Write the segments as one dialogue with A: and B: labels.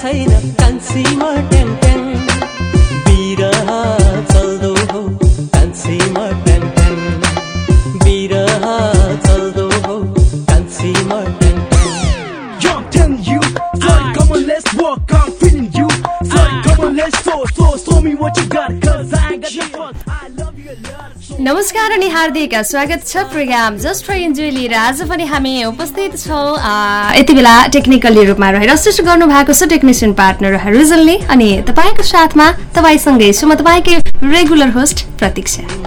A: छैन कान्छीमा ट्याङ ट्याङ
B: नमस्कार अनि हार्दिक स्वागत छ प्रोग्राम जस्ट फर इन्जोय लिएर आज पनि हामी उपस्थित छौँ यति बेला टेक्निकली रूपमा रहेर गर्नु भएको छ टेक्निसियन पार्टनर रिजलले अनि तपाईँको साथमा तपाईँसँगै छु म तपाईँकै रेगुलर होस्ट प्रतीक्षा।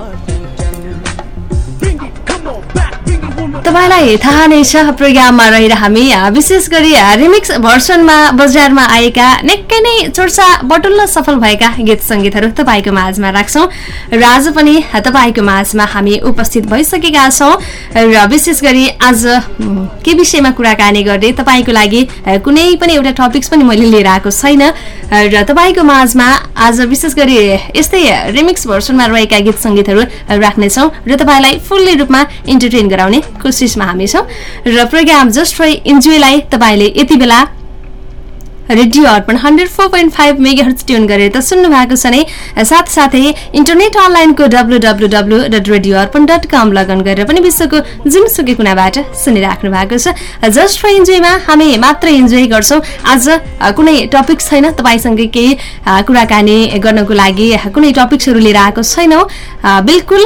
B: तपाईँलाई थाहा नै छ प्रोग्राममा रहेर हामी विशेष गरी रिमिक्स भर्सनमा बजारमा आएका निकै नै चर्चा बटुल्न सफल भएका गीत सङ्गीतहरू तपाईँको माझमा राख्छौँ। र आज पनि तपाईँको माझमा हामी उपस्थित भइसकेका छौँ। र विशेष गरी आज के विषयमा कुराकानी गर्ने तपाईँको लागि कुनै पनि एउटा टपिक्स पनि मैले लिएर आएको छैन। र तपाईँको माझमा आज विशेष गरी यस्तै रिमिक्स भर्सनमा रहेका गीत सङ्गीतहरू राख्नेछौँ। र तपाईँलाई फुल्ली रूपमा इन्टरटेन गराउने कोसिसमा हामी छौँ र प्रोग्राम जस्ट फर इन्जोयलाई तपाईँले यति बेला radio Arpan hundred four point five megahertz tune गरेर त सुन्नु भएको छ नै। साथसाथै इन्टरनेट अनलाइनको W W W dot radio Arpan dot com login गरेर पनि विश्वको जुनसुकै कुनाबाट सुनिराख्नु भएको छ। जस्ट फर इन्जोयमा हामी मात्र इन्जोय गर्छौँ। आज कुनै टपिक छैन। तपाईँसँग केही कुराकानी गर्नको लागि कुनै टपिक्सहरू लिएर आएको छैनौँ। बिल्कुल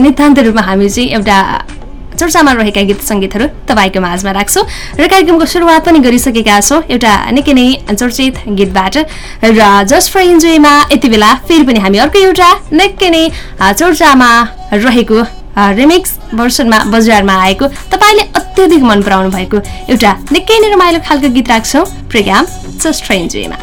B: नितान्त रूपमा हामी चाहिँ एउटा चर्चामा रहेका गीत सङ्गीतहरू तपाईँको माझमा राख्छौँ। र कार्यक्रमको सुरुवात पनि गरिसकेका छौँ। एउटा निकै नै चर्चित गीतबाट। र जस्ट फर इन्जोयमा यति बेला फेरि पनि हामी अर्को एउटा निकै नै चर्चामा रहेको रिमिक्स भर्सनमा बजारमा आएको तपाईँले अत्यधिक मन पराउनु भएको एउटा निकै नै रमाइलो खालको गीत राख्छौँ। प्रोग्राम जस्ट फर इन्जोयमा।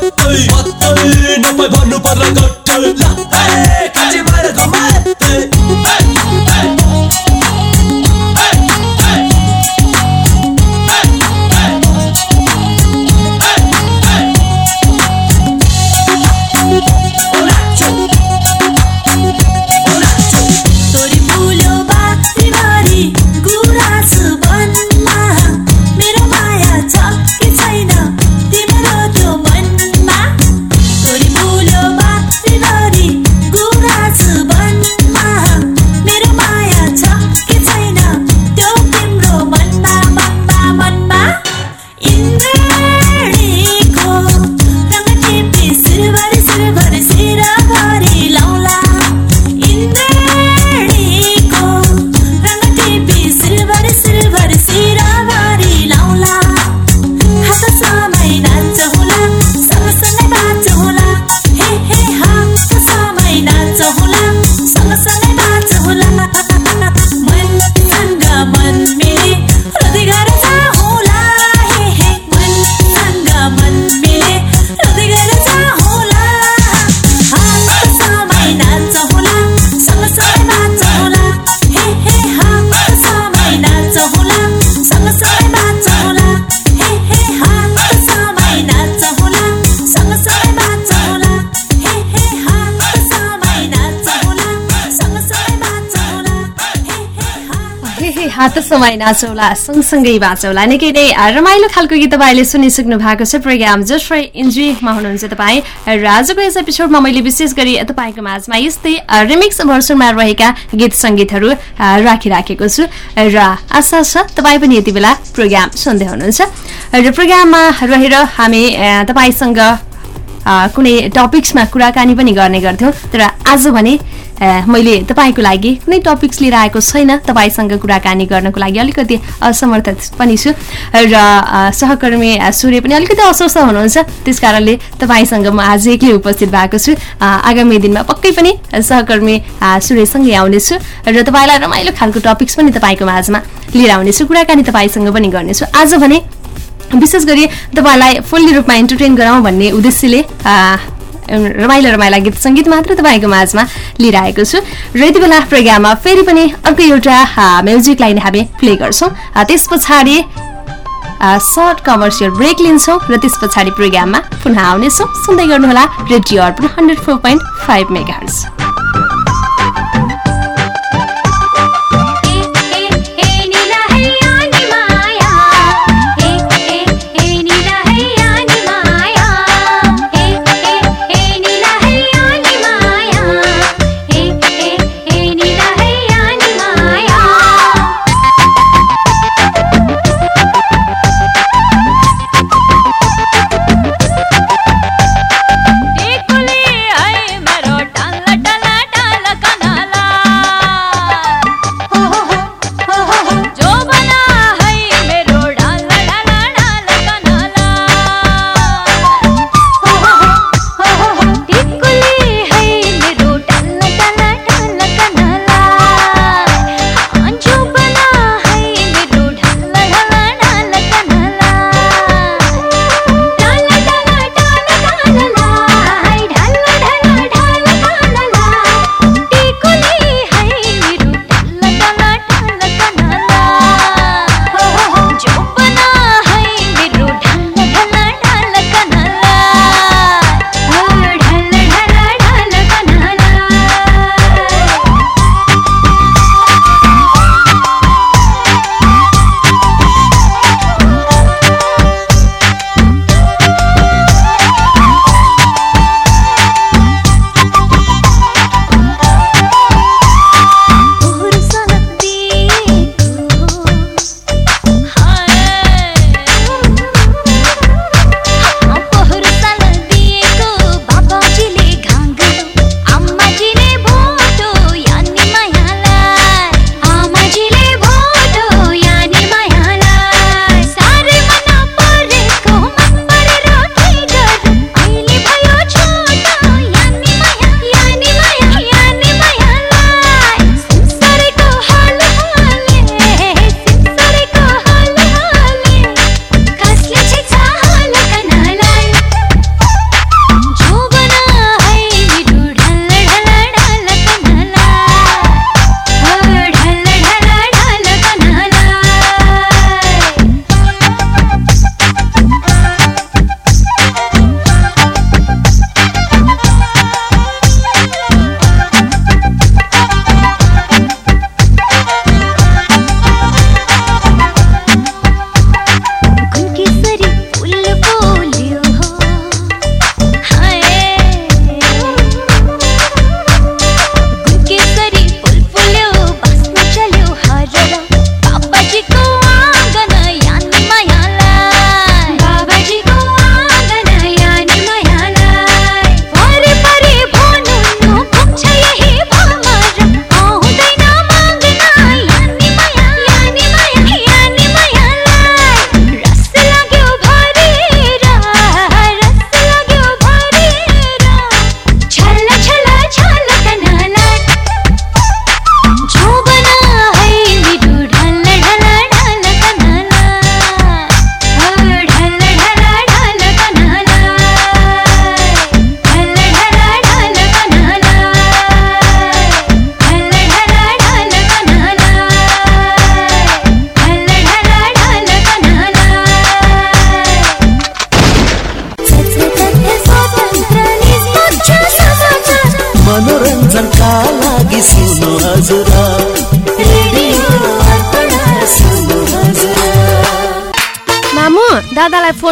C: கட்டை மத்தை நம்மை பண்ணு பற கட்டை லத்தை समय
B: नाचौला सँगसँगै बाँचौला निकै नै रमाइलो खालको गीत तपाईँले सुनिसक्नु भएको छ प्रोग्राम। जस्ट इन्जोयमा हुनुहुन्छ तपाईँ। र आजको यस एपिसोडमा मैले विशेष गरी तपाईँको माझमा यस्तै रिमिक्स भर्सनमा रहेका गीत सङ्गीतहरू राखिराखेको छु। र आशा छ तपाईँ पनि यति बेला प्रोग्राम सुन्दै हुनुहुन्छ। र प्रोग्राममा रहेर हामी तपाईँसँग कुनै टपिक्समा कुराकानी पनि गर्ने गर्थ्यौँ। तर आज भने मैले तपाईँको लागि कुनै टपिक्स लिएर आएको छैन तपाईँसँग कुराकानी गर्नको लागि अलिकति असमर्थ पनि छु। र सहकर्मी सूर्य पनि अलिकति अस्वस्थ हुनुहुन्छ। त्यस कारणले तपाईँसँग म आज एक्लै उपस्थित भएको छु। आगामी दिनमा पक्कै पनि सहकर्मी सूर्यसँगै आउनेछु। र तपाईँलाई रमाइलो खालको टपिक्स पनि तपाईँको माझमा लिएर आउनेछु। कुराकानी तपाईँसँग पनि गर्नेछु। आज भने विशेष गरी तपाईँलाई फुल्ली रूपमा इन्टरटेन गराउँ भन्ने उद्देश्यले रमाइलो रमाइला गीत सङ्गीत मात्र तपाईँको माझमा लिएर आएको छु। र यति बेला प्रोग्राममा फेरि पनि अर्को एउटा आ, म्युजिकलाई नै हामी प्ले गर्छौँ। त्यस पछाडि सर्ट कमर्सियल ब्रेक लिन्छौँ र त्यस पछाडि प्रोग्राममा पुनः आउनेछौँ। सुन्दै गर्नुहोला radio Arpan hundred
D: four point five mega
B: fue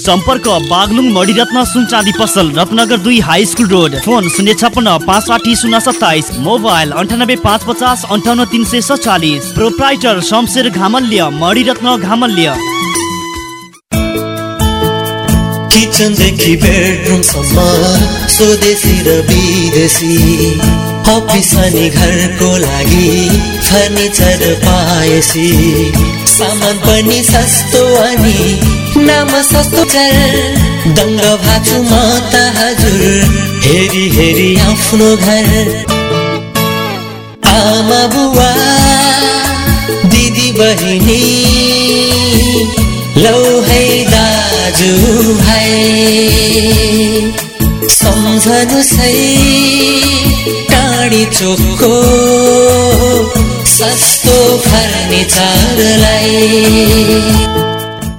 E: सम्पर्क बागलुङ मणिरत्न सुनचाँदी पसल रत्नगर दुई हाई स्कुल रोड। फोन शून्य छपन्न पाँच साठी शून्य सत्ताइस। मोबाइल अन्ठानब्बे पाँच पचास अन्ठाउन्न तिन सय सत्तालिस प्रोप्राइटर शमशेर घामल्य मणिरत्न घामल्य।
F: किचनदेखि बेडरुमसम्म स्वदेशी र विदेशी। अफिस अनि घरको लागि फर्निचर पाएसी। सामान पनि सस्तो अनि नाम सस्तो चल। दङ्ग भाछु म त हजुर। हेरी हेरी आफ्नो घर। आमा बुवा दिदी बहिनी लौ है दाजु भाइ। सम्झनु सही टाढी चोकको सस्तो फर्निचरलाई।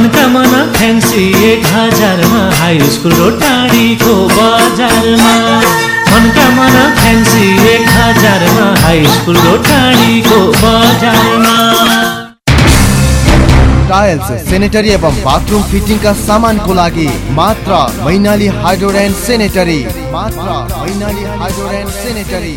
G: मनका मन फ्यान्सी एक हजारमा हाई स्कुल र टाढीको बजारमा। मनका मन फ्यान्सी एक हजारमा हाई स्कुल र टाढीको बजारमा।
H: टाइल्स सेनेटरी एवं बाथरूम फिटिङका सामानको लागि मात्र मैनाली हाइड्रोड सेनेटरी। मात्र मैनाली हाइड्रोड सेनेटरी।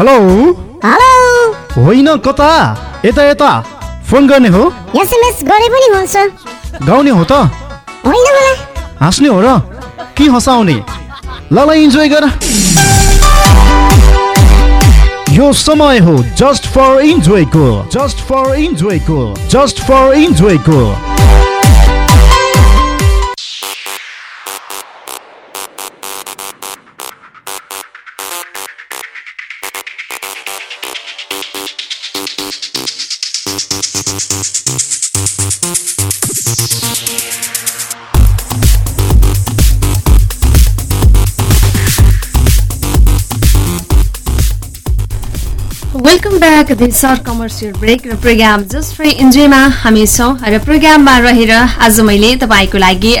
I: हेलो
J: हेलो
I: होइन कता? यता यता। फोन गर्ने हो?
J: एसएमएस गरे पनि हुन्छ।
I: गाउने हो त?
J: होइन होला।
I: हाँस्ने हो र? के हँसाउने? ल ल इन्जोय गर। यो समय हो जस्ट फर इन्जोयको जस्ट फर इन्जोयको जस्ट फर इन्जोयको
B: दिस आर कमर्सियल ब्रेक र प्रोग्राम जस्ट फर इन्जोयमा हामी छौँ र प्रोग्राममा रहेर आज मैले तपाईँको लागि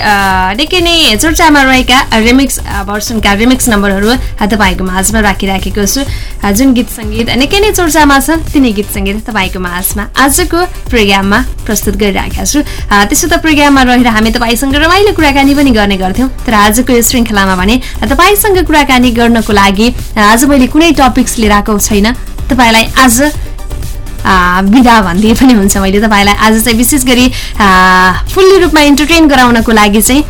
B: निकै नै चर्चामा रहेका रिमिक्स भर्सनका रिमिक्स नम्बरहरू तपाईँको माझमा राखिराखेको छु। जुन गीत सङ्गीत निकै नै चर्चामा छन् तिनै गीत सङ्गीत तपाईँको माझमा आजको प्रोग्राममा प्रस्तुत गरिरहेका छु। त्यसो त प्रोग्राममा रहेर हामी तपाईँसँग रमाइलो कुराकानी पनि गर्ने गर्थ्यौँ तर आजको यो श्रृङ्खलामा भने तपाईँसँग कुराकानी गर्नको लागि आज मैले कुनै टपिक्स लिएर आएको छैन। तपाईँलाई आज विदा भनिदिए पनि हुन्छ मैले तपाईँलाई। आज चाहिँ विशेष गरी फुल्ली रूपमा इन्टरटेन गराउनको लागि चाहिँ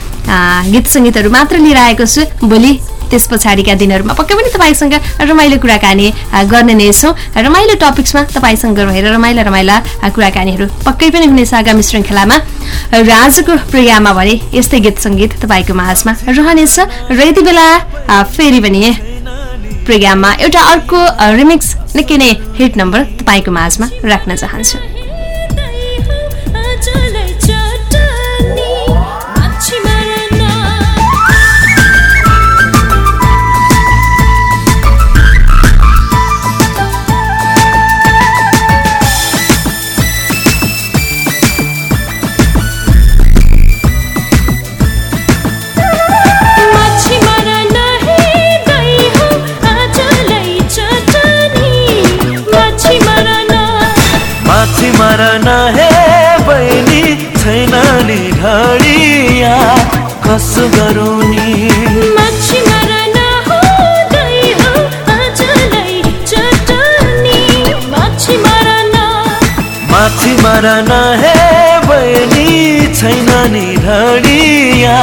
B: गीत सङ्गीतहरू मात्र लिएर आएको छु। भोलि त्यस पछाडिका दिनहरूमा पक्कै पनि तपाईँसँग रमाइलो कुराकानी गर्ने नै छौँ। रमाइलो टपिक्समा तपाईँसँग रहेर रमाइला रमाइला कुराकानीहरू पक्कै पनि हुनेछ आगामी श्रृङ्खलामा। र आजको प्रोग्राममा भने यस्तै गीत सङ्गीत तपाईँको माझमा रहनेछ। र यति बेला फेरि पनि प्रोग्राममा एउटा अर्को रिमिक्स निकै नै हिट नम्बर तपाईँको माझमा राख्न चाहन्छु।
K: नि ढडिया कसो गरौँ नि माथि मरन हे बहिनी छैन नि ढडिया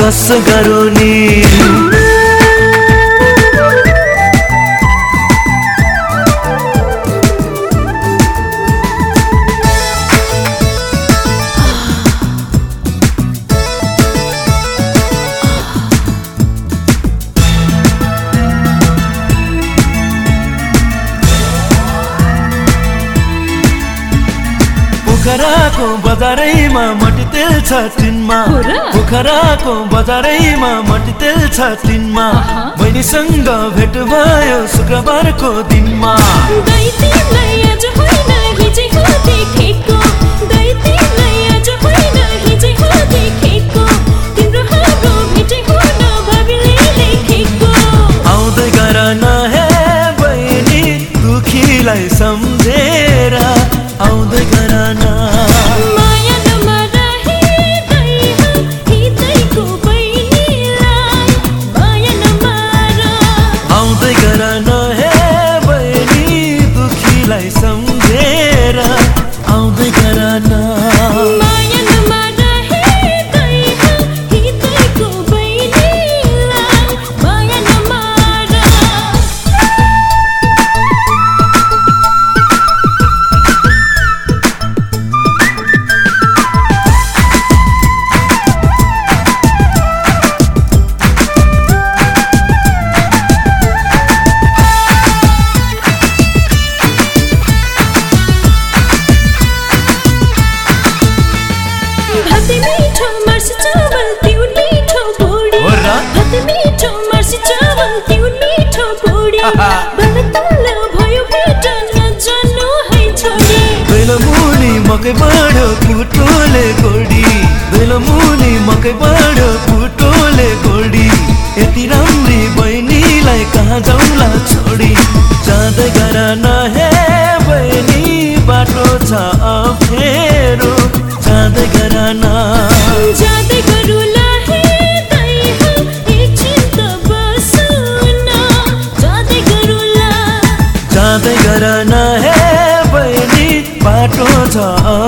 K: कसो गरौँ नि पोखराको बजारैमा मटितेल छ तिनमा। पोखराको बजारैमा मटितेल छ तिनमा। बहिनीसँग भेट भयो शुक्रबारको दिनमा। आउँदै गर न हे बहिनी दुखीलाई सम्झेर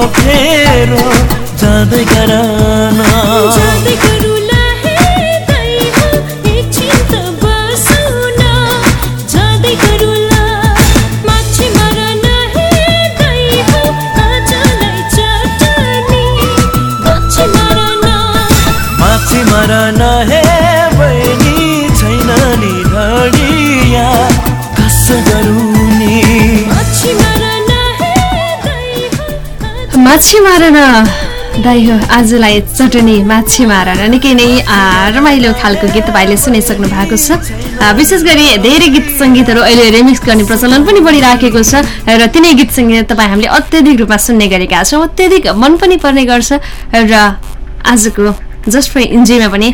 K: अप्ठ्यारो जाँदै गर।
C: माछी मारन
B: दाइ हो आजलाई चटनी माछी मारन निकै नै रमाइलो खालको गीत तपाईँले सुनिसक्नु भएको छ। विशेष गरी धेरै गीत सङ्गीतहरू अहिले रिमिक्स गर्ने प्रचलन पनि बढिराखेको छ। र तिनै गीत सङ्गीत तपाईँ हामीले अत्याधिक रूपमा सुन्ने गरेका छौँ। अत्याधिक मन पनि पर्ने गर्छ। र आजको जस्ट फर इन्जोयमा पनि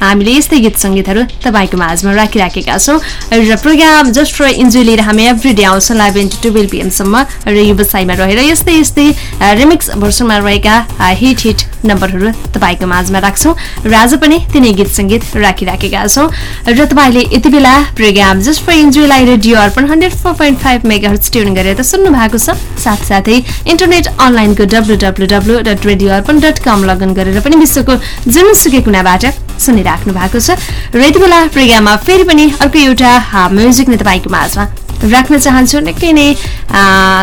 B: हामीले यस्तै गीत सङ्गीतहरू तपाईँको माझमा राखिराखेका छौँ र प्रोग्राम जस्ट फर इन्जोय लिएर हामी एभ्री डे आउँछौँ इलेभेन टु टुवेल्भ पिएमसम्म र व्यवसायमा रहेर यस्तै यस्तै रिमिक्स भर्सनमा रहेका हिट हिट नम्बरहरू तपाईँको माझमा राख्छौँ र आज पनि तिनै गीत सङ्गीत राखिराखेका छौँ र तपाईँले यति बेला program just for इन्जोयलाई radio Arpan hundred four point five mega tune गरेर त सुन्नु भएको छ। साथसाथै इन्टरनेट अनलाइनको W W W dot radio Arpan dot com login गरेर पनि विश्वको जुनसुकै कुनाबाट सुनिराख्नु भएको छ। र यति बेला प्रोग्राममा फेरि पनि अर्को एउटा म्युजिक नै तपाईँको माझमा राख्न चाहन्छु। निकै नै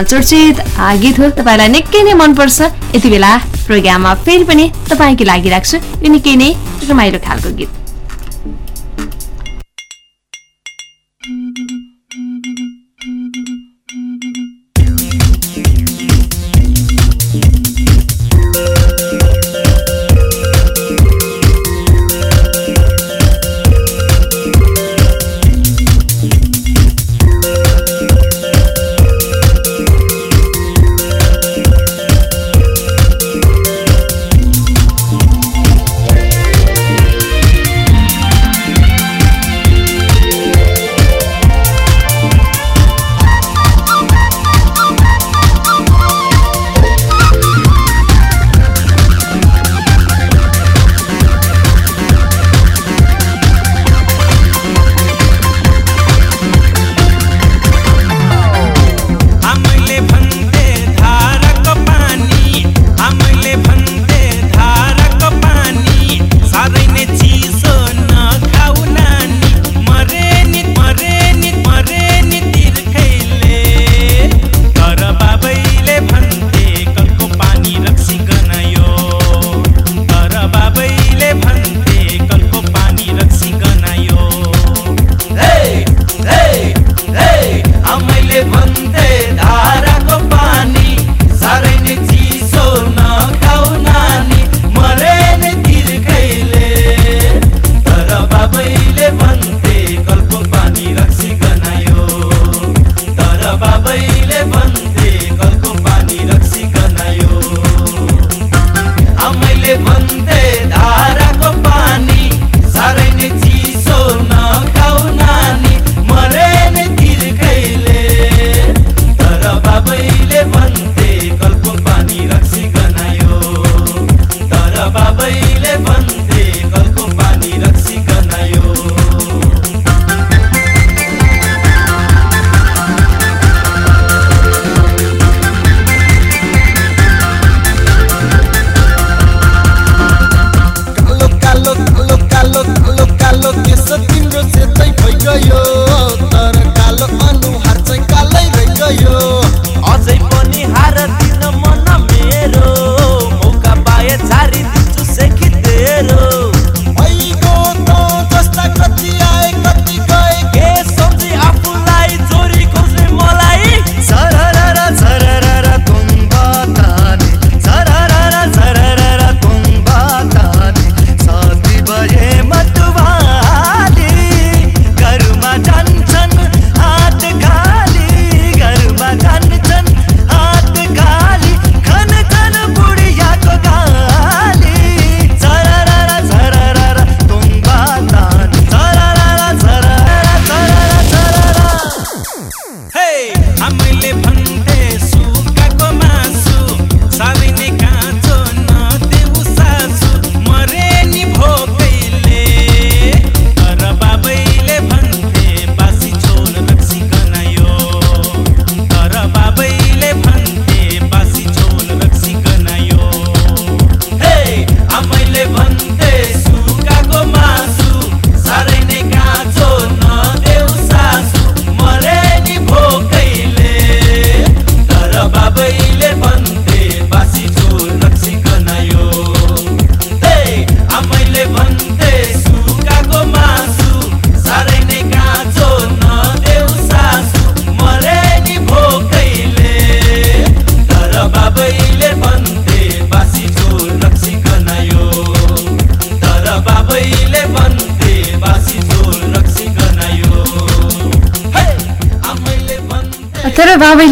B: चर्चित गीत हो। तपाईँलाई निकै नै मनपर्छ। यति बेला प्रोग्राममा फेरि पनि तपाईँको लागि राख्छु। यो निकै नै रमाइलो खालको गीत।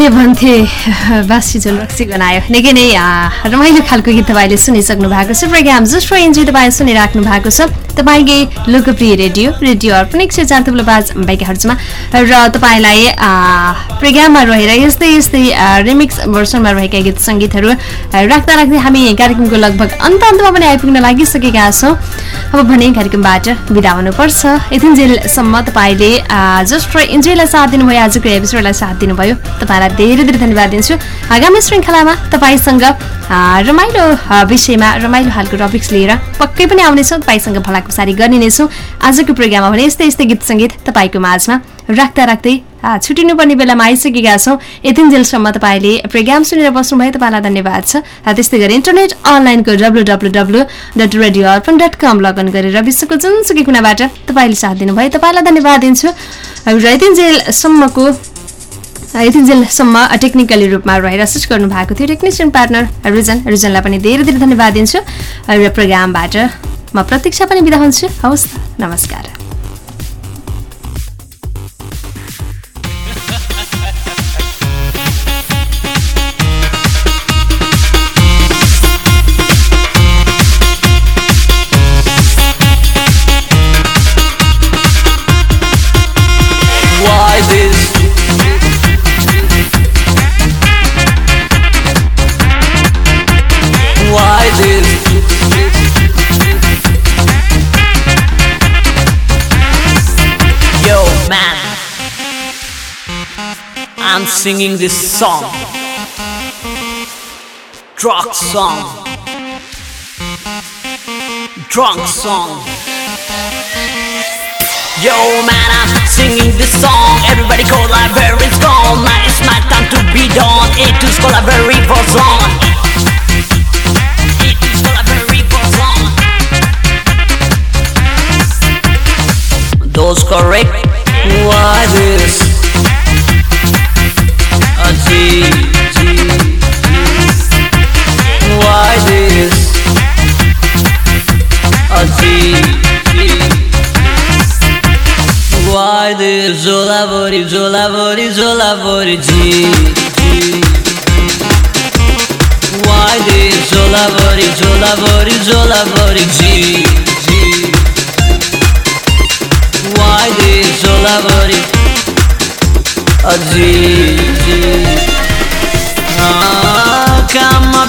L: बाबैले भन्थे बासी झोल रक्सी गनायो।
B: निकै नै रमाइलो खालको गीत तपाईँले सुनिसक्नु भएको छ। प्रोग्राम जस्ट फर इन्जोय तपाईँ सुनिराख्नु भएको छ। तपाईँकै लोकप्रिय रेडियो रेडियो अर्पण एक सय चार थुप्रो पाँच मेगाहर्जमा। र तपाईँलाई प्रोग्राममा रहेर यस्तै यस्तै रिमिक्स भर्सनमा रहेका गीत सङ्गीतहरू राख्दा राख्दै हामी कार्यक्रमको लगभग अन्त अन्तमा पनि आइपुग्न लागिसकेका छौँ। अब भने कार्यक्रमबाट बिदा हुनुपर्छ। यतिन्जेलसम्म तपाईँले जस्ट फर इन्जोयलाई साथ दिनुभयो आजको एपिसोडलाई साथ दिनुभयो। तपाईँलाई धेरै धेरै धन्यवाद दिन्छु। आगामी श्रृङ्खलामा तपाईँसँग रमाइलो विषयमा रमाइलो खालको टपिक्स लिएर पक्कै पनि आउनेछौँ। तपाईँसँग भलाकुसारी गर्ने नै छौँ। आजको प्रोग्राममा भने यस्तै यस्तै गीत सङ्गीत तपाईँको माझमा राख्दा राख्दै छुट्टिनुपर्ने बेलामा आइसकेका छौँ। यतिन्जेलसम्म तपाईँले प्रोग्राम सुनेर बस्नुभयो। तपाईँलाई धन्यवाद छ। त्यस्तै गरी इन्टरनेट अनलाइनको W W W dot radio Arpan dot com login गरेर विश्वको जुनसुकै कुनाबाट तपाईँले साथ दिनुभयो। तपाईँलाई धन्यवाद दिन्छु। र यतिन्जेलसम्मको यतिन्जेलसम्म टेक्निकली रूपमा रहेर सिच गर्नु भएको थियो टेक्निसियन पार्टनर रिजन। रिजनलाई पनि धेरै धेरै धन्यवाद दिन्छु। र प्रोग्रामबाट म प्रतीक्षा पनि बिदा हुन्छु। हवस् नमस्कार।
L: Singing this song. Drunk song. Drunk song. Yo man, I'm singing this song Everybody call it's gone Now it's my time to be done It is is collaborate for song Those correct Why this? zola vori, zola vori, zola vori di Why di? Zola vori, zola vori, zola vori di Why di? Zola vori A di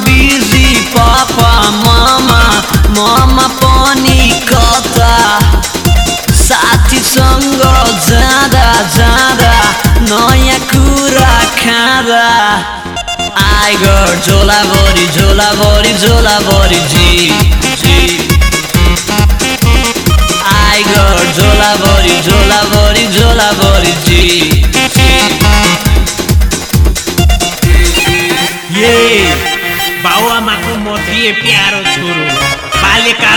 L: busy papa mama mama ponicota, साथीसँग जाँदा जाँदा नयाँ कुरा खाँदा Iger झोलाभरि झोलाभरि झोलाभरि जी जी Iger झोलाभरि झोलाभरि झोलाभरि जी
M: ये बाबुआमाको म दिए प्यारो छोरो बाल्यकालमा